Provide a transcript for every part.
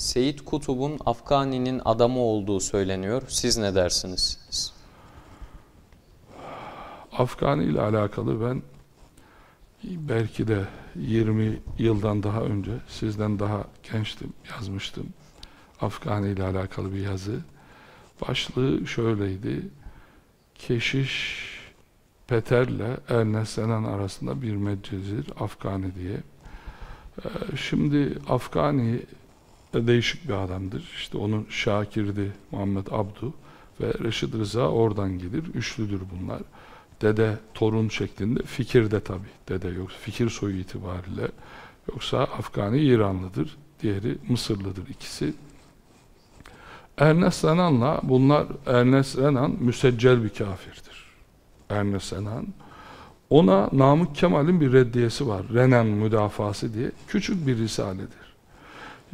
Seyit Kutub'un Afgani'nin adamı olduğu söyleniyor. Siz ne dersiniz? Afgani ile alakalı ben belki de 20 yıldan daha önce sizden daha gençtim yazmıştım. Afgani ile alakalı bir yazı. Başlığı şöyleydi. Keşiş Peter'le Ernest Renan arasında bir medcezir Afgani diye. Ee, şimdi Afgani değişik bir adamdır. İşte onun Şakir'di Muhammed Abdu ve Reşid Rıza oradan gelir. Üçlüdür bunlar. Dede torun şeklinde fikirde tabi dede yok fikir soyu itibariyle yoksa Afgani İranlıdır diğeri Mısırlıdır ikisi Ernest Renan'la bunlar Ernest Renan müseccel bir kafirdir Ernest Renan ona Namık Kemal'in bir reddiyesi var Renan müdafası diye küçük bir risaledir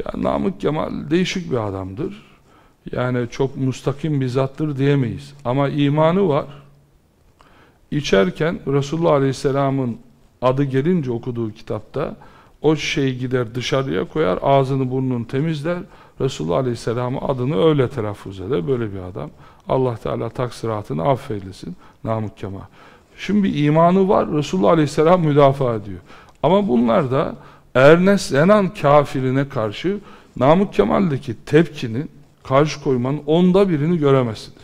yani Namık Kemal değişik bir adamdır yani çok mustakim bir zattır diyemeyiz ama imanı var İçerken Resulullah Aleyhisselam'ın adı gelince okuduğu kitapta o şey gider dışarıya koyar, ağzını burnunu temizler. Resulullah Aleyhisselam'ın adını öyle telaffuz eder. Böyle bir adam. Allah Teala taksiratını affeylesin. Namık Kemal. Şimdi imanı var. Resulullah Aleyhisselam müdafaa ediyor. Ama bunlar da Ernest Renan kafirine karşı Namık Kemal'deki tepkinin karşı koymanın onda birini göremezsiniz.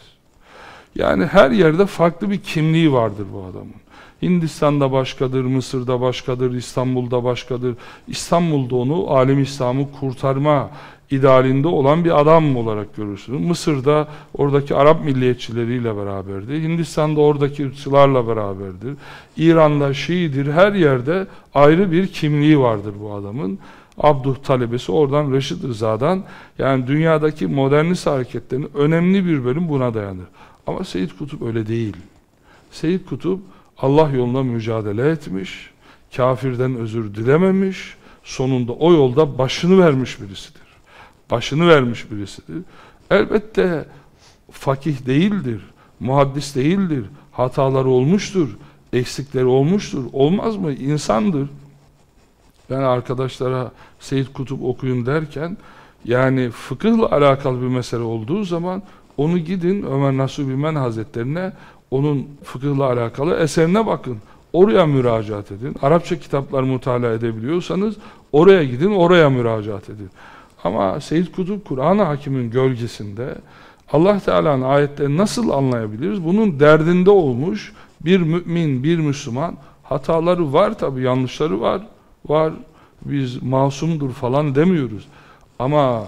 Yani her yerde farklı bir kimliği vardır bu adamın. Hindistan'da başkadır, Mısır'da başkadır, İstanbul'da başkadır. İstanbul'da onu alem İslam'ı kurtarma idealinde olan bir adam olarak görürsünüz. Mısır'da oradaki Arap milliyetçileriyle beraberdir. Hindistan'da oradaki ırkçılarla beraberdir. İran'da Şii'dir. Her yerde ayrı bir kimliği vardır bu adamın. Abduh talebesi oradan Reşid Rıza'dan yani dünyadaki modernist hareketlerin önemli bir bölüm buna dayanır. Ama Seyyid Kutup öyle değil. Seyyid Kutup Allah yolunda mücadele etmiş, kafirden özür dilememiş, sonunda o yolda başını vermiş birisidir. Başını vermiş birisidir. Elbette fakih değildir, muhaddis değildir, hataları olmuştur, eksikleri olmuştur. Olmaz mı? İnsandır. Ben arkadaşlara Seyyid Kutup okuyun derken yani fıkıhla alakalı bir mesele olduğu zaman onu gidin Ömer Nasuh Bilmen Hazretlerine onun fıkıhla alakalı eserine bakın. Oraya müracaat edin. Arapça kitaplar mutala edebiliyorsanız oraya gidin, oraya müracaat edin. Ama Seyyid Kutup Kur'an-ı Hakim'in gölgesinde Allah Teala'nın ayetlerini nasıl anlayabiliriz? Bunun derdinde olmuş bir mümin, bir Müslüman hataları var tabi, yanlışları var. Var. Biz masumdur falan demiyoruz. Ama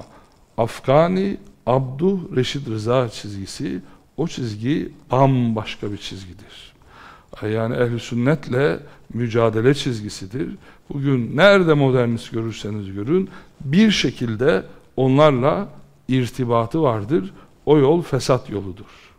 Afgani Abdu Reşid Rıza çizgisi o çizgi bambaşka bir çizgidir. Yani ehl sünnetle mücadele çizgisidir. Bugün nerede modernist görürseniz görün bir şekilde onlarla irtibatı vardır. O yol fesat yoludur.